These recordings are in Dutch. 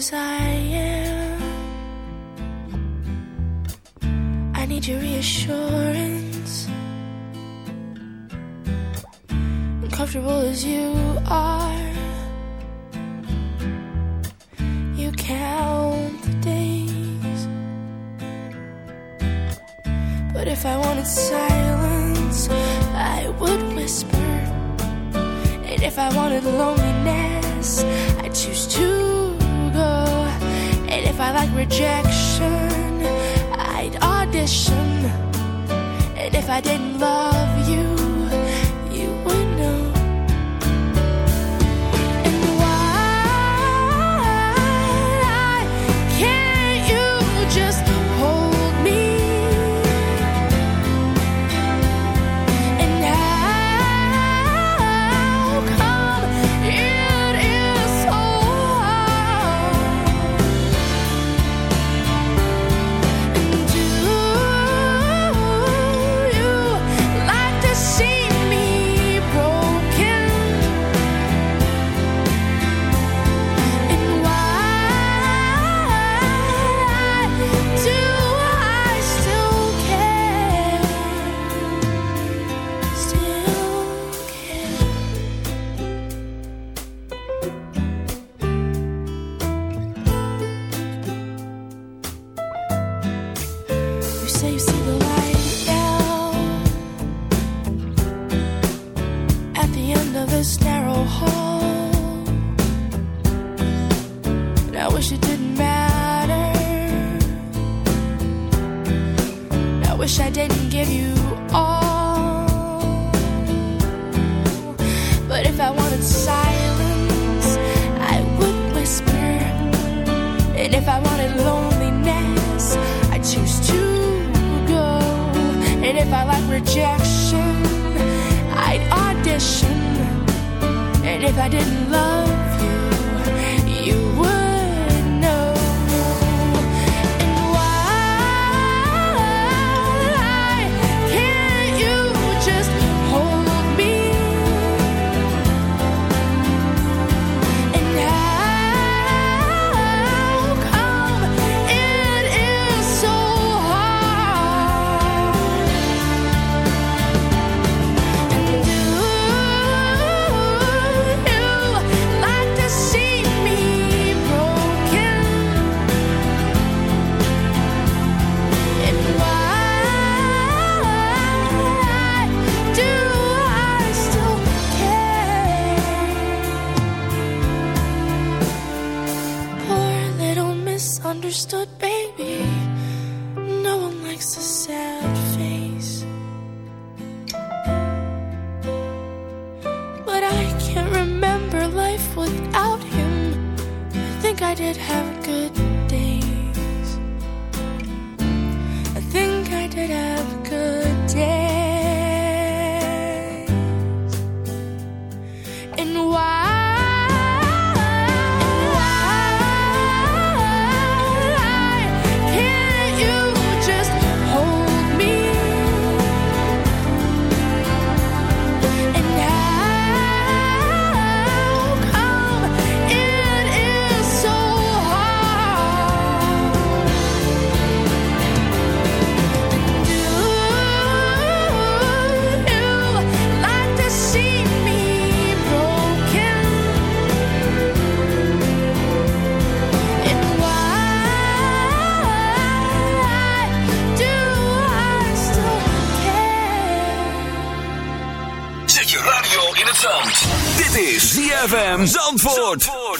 was I? if I didn't love you.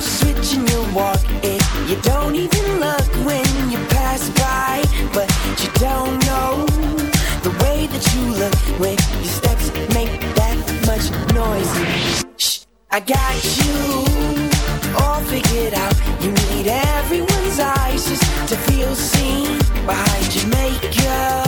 switching your walk, you don't even look when you pass by, but you don't know the way that you look when your steps make that much noise. Shh, I got you all figured out. You need everyone's eyes just to feel seen behind your makeup.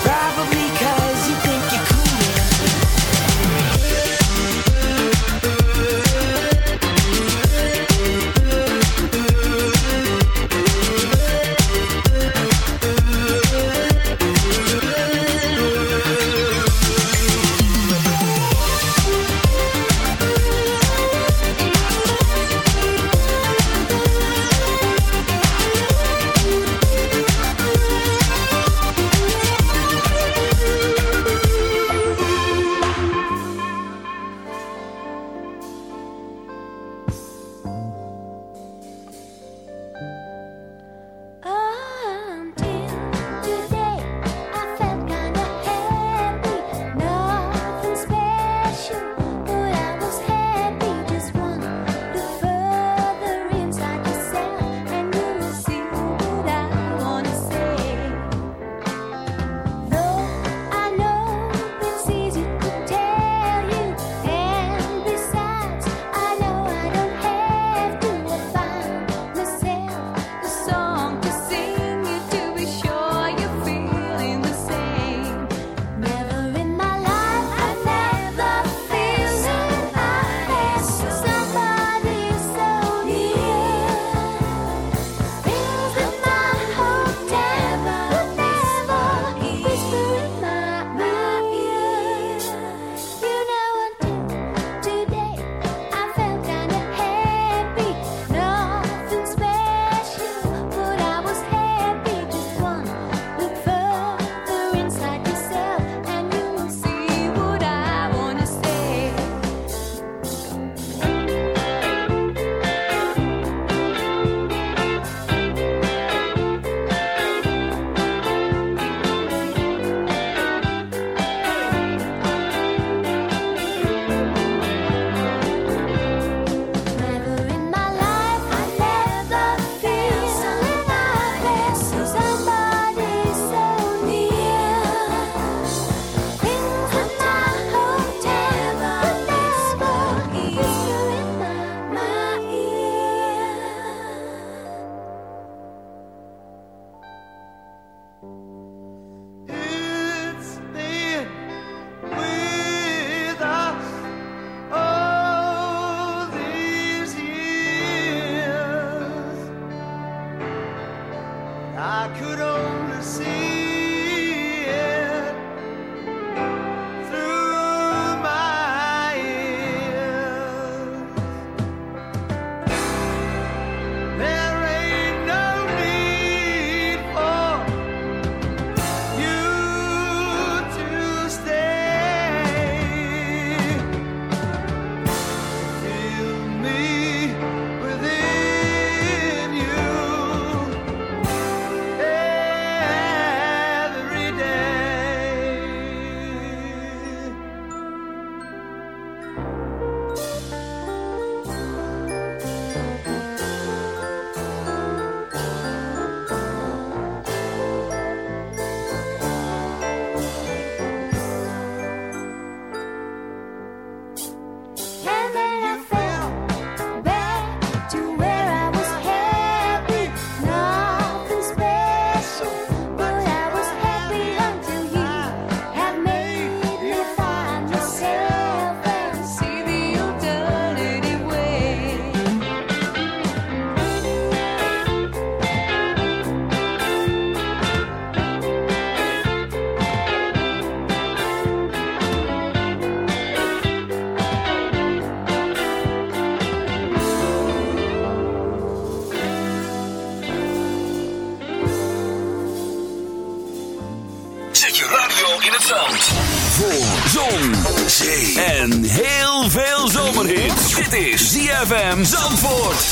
en heel veel zomerhits. Dit is ZFM Zandvoort.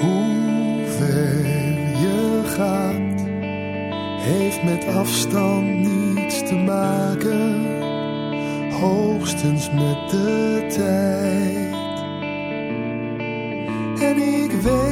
Hoe ver je gaat, heeft met afstand niets te maken. Hoogstens met de tijd. En ik weet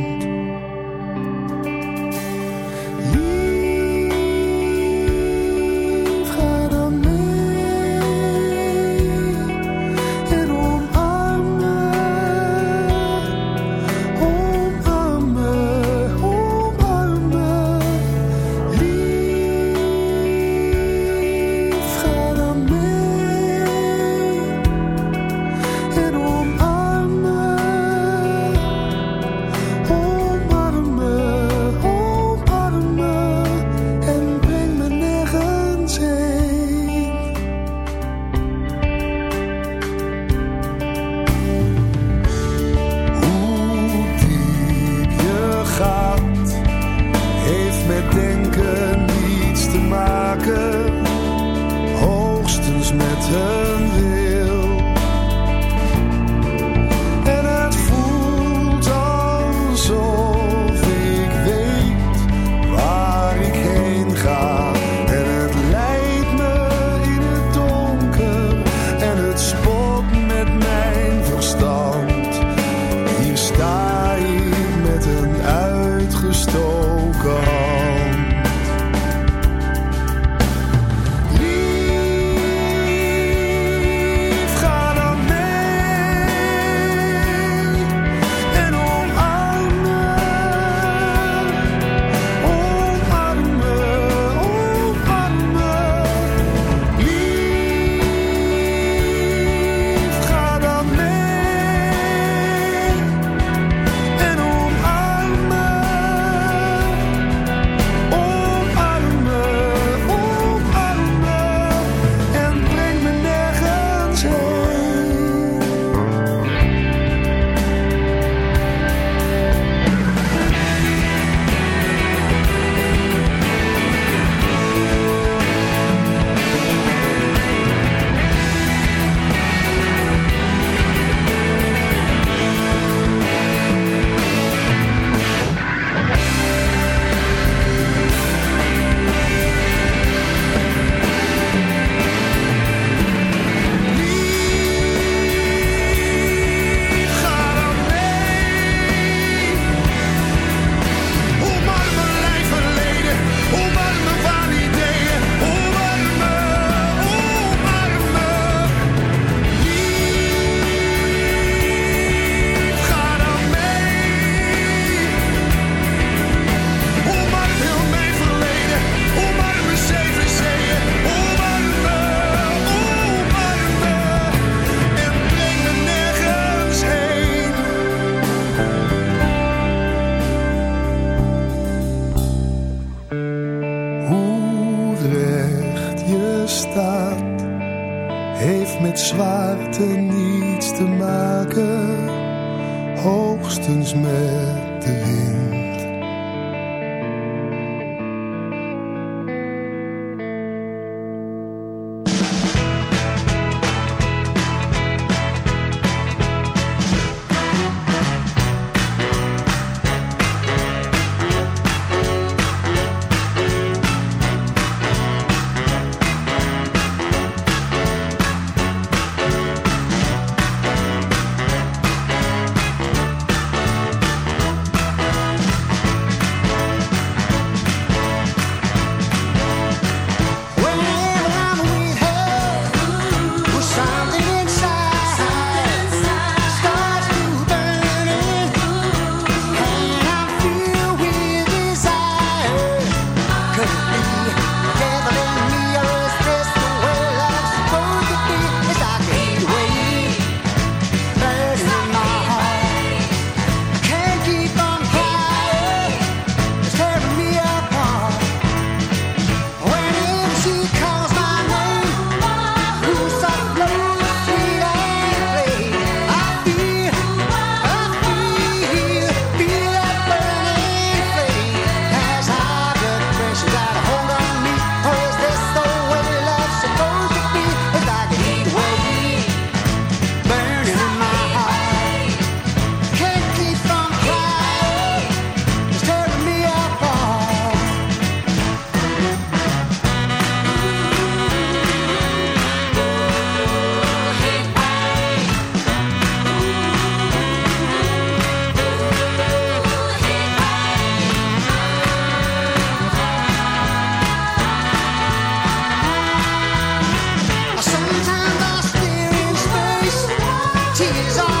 tears on.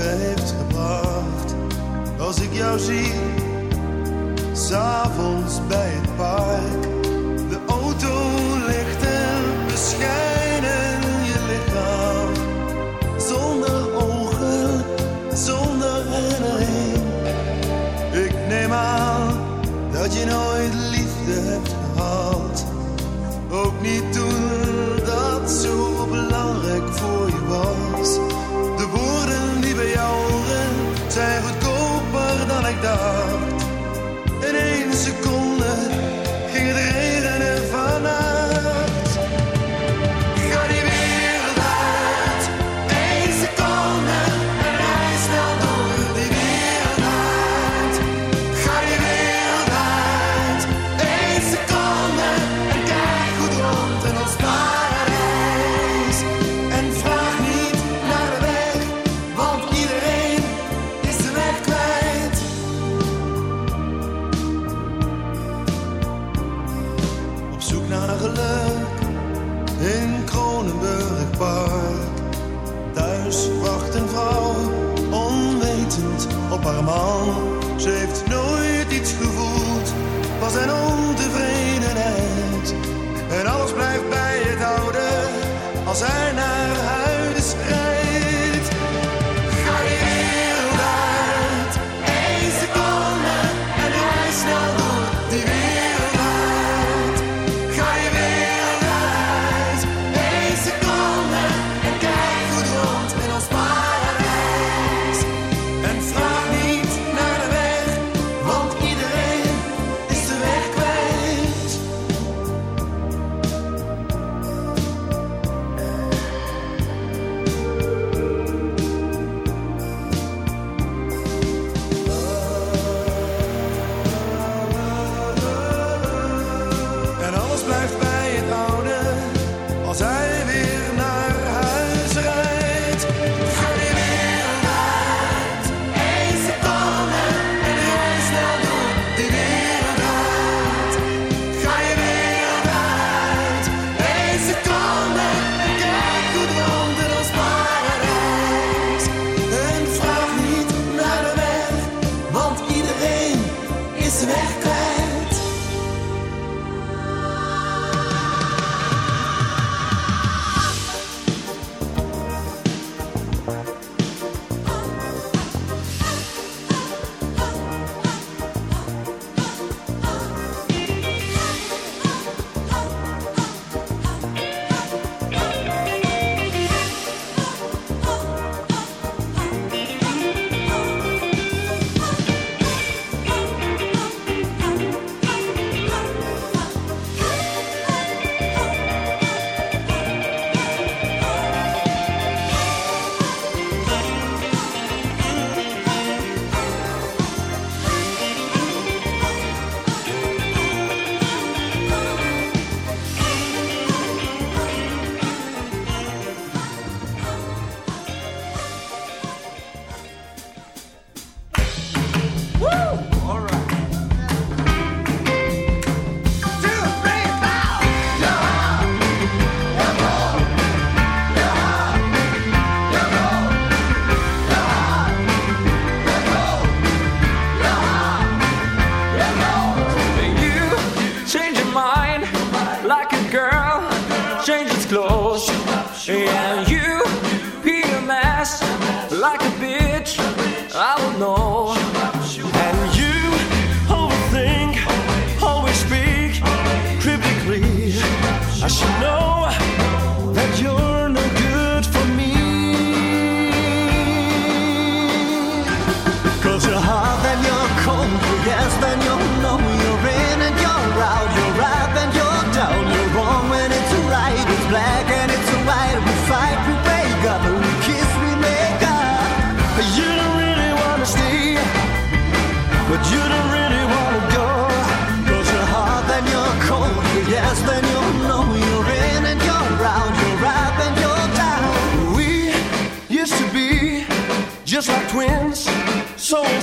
heeft gebracht. Als ik jou zie, s'avonds bij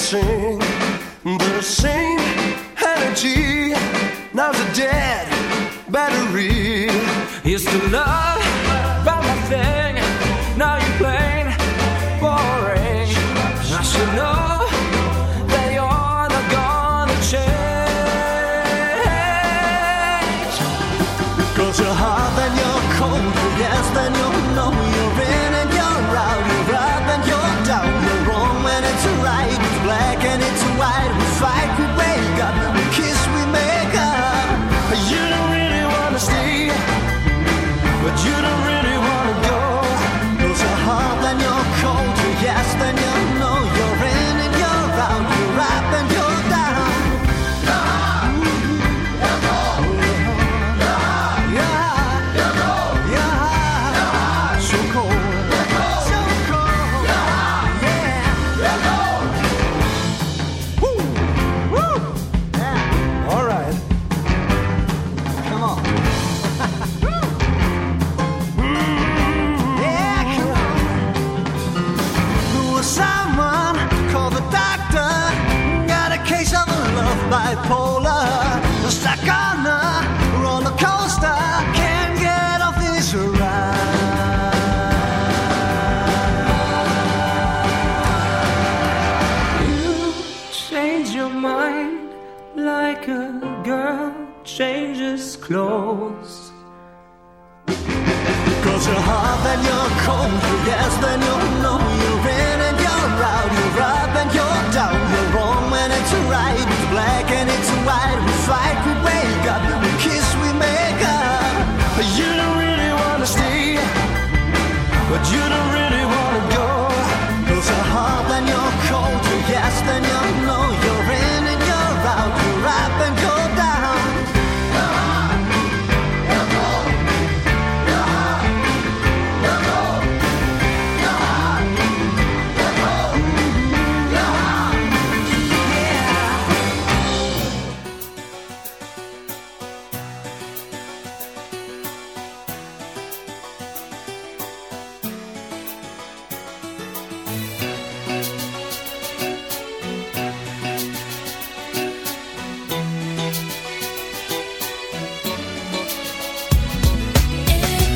sing. but you don't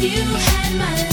you had my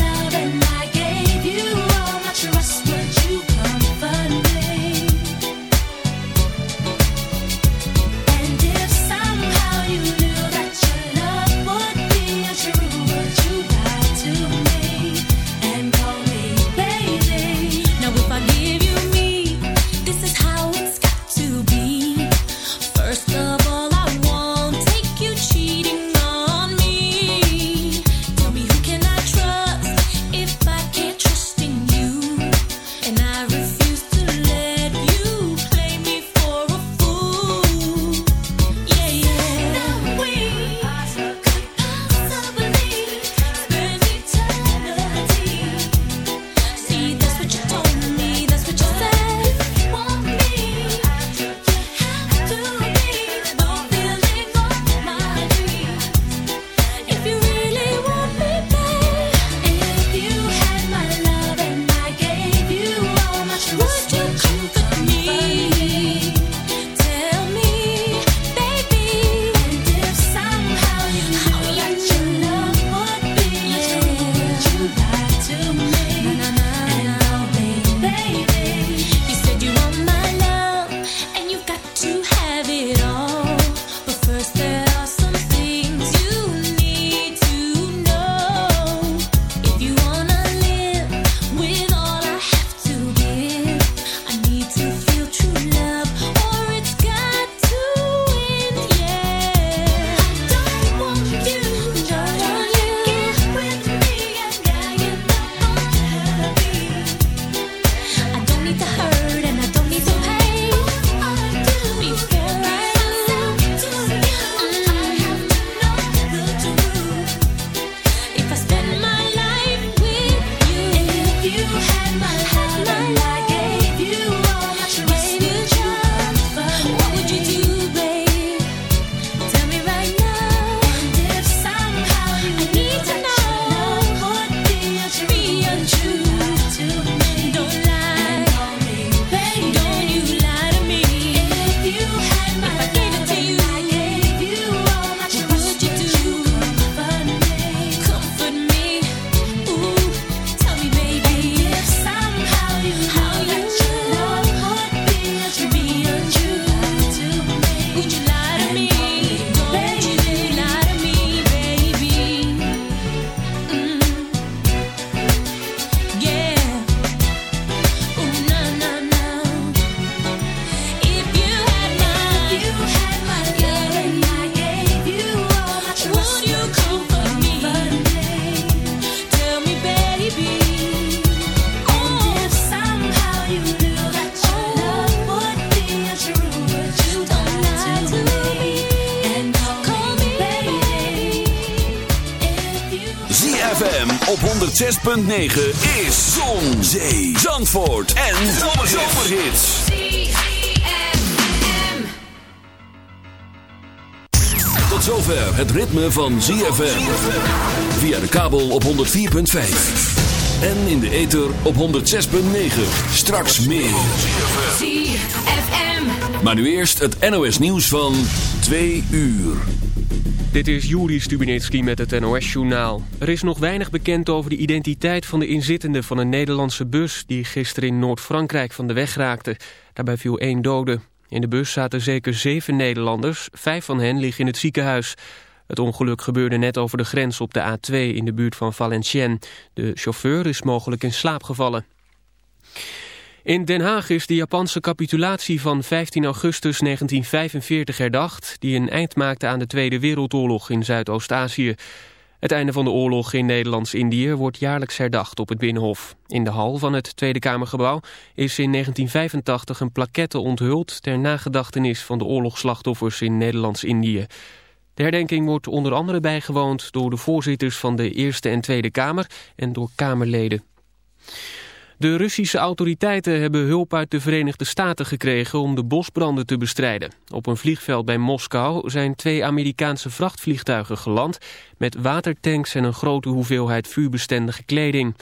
van ZFM. Via de kabel op 104.5. En in de ether op 106.9. Straks meer. ZFM. Maar nu eerst het NOS nieuws van 2 uur. Dit is Juri Stubinetski met het NOS-journaal. Er is nog weinig bekend over de identiteit van de inzittende van een Nederlandse bus... die gisteren in Noord-Frankrijk van de weg raakte. Daarbij viel één dode. In de bus zaten zeker zeven Nederlanders. Vijf van hen liggen in het ziekenhuis. Het ongeluk gebeurde net over de grens op de A2 in de buurt van Valenciennes. De chauffeur is mogelijk in slaap gevallen. In Den Haag is de Japanse capitulatie van 15 augustus 1945 herdacht... die een eind maakte aan de Tweede Wereldoorlog in Zuidoost-Azië. Het einde van de oorlog in Nederlands-Indië wordt jaarlijks herdacht op het Binnenhof. In de hal van het Tweede Kamergebouw is in 1985 een plaquette onthuld... ter nagedachtenis van de oorlogsslachtoffers in Nederlands-Indië. De herdenking wordt onder andere bijgewoond door de voorzitters van de Eerste en Tweede Kamer... en door Kamerleden. De Russische autoriteiten hebben hulp uit de Verenigde Staten gekregen om de bosbranden te bestrijden. Op een vliegveld bij Moskou zijn twee Amerikaanse vrachtvliegtuigen geland met watertanks en een grote hoeveelheid vuurbestendige kleding.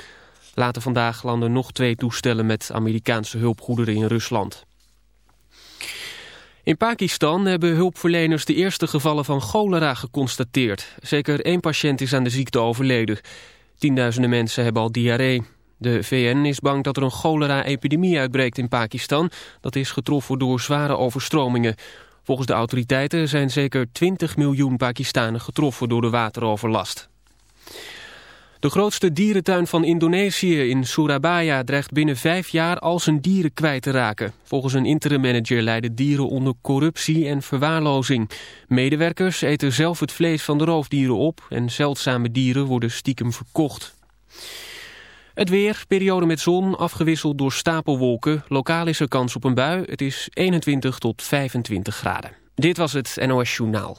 Later vandaag landen nog twee toestellen met Amerikaanse hulpgoederen in Rusland. In Pakistan hebben hulpverleners de eerste gevallen van cholera geconstateerd. Zeker één patiënt is aan de ziekte overleden. Tienduizenden mensen hebben al diarree. De VN is bang dat er een cholera-epidemie uitbreekt in Pakistan. Dat is getroffen door zware overstromingen. Volgens de autoriteiten zijn zeker 20 miljoen Pakistanen getroffen door de wateroverlast. De grootste dierentuin van Indonesië in Surabaya dreigt binnen vijf jaar al zijn dieren kwijt te raken. Volgens een interimmanager lijden dieren onder corruptie en verwaarlozing. Medewerkers eten zelf het vlees van de roofdieren op en zeldzame dieren worden stiekem verkocht. Het weer, periode met zon, afgewisseld door stapelwolken. Lokaal is er kans op een bui. Het is 21 tot 25 graden. Dit was het NOS Journaal.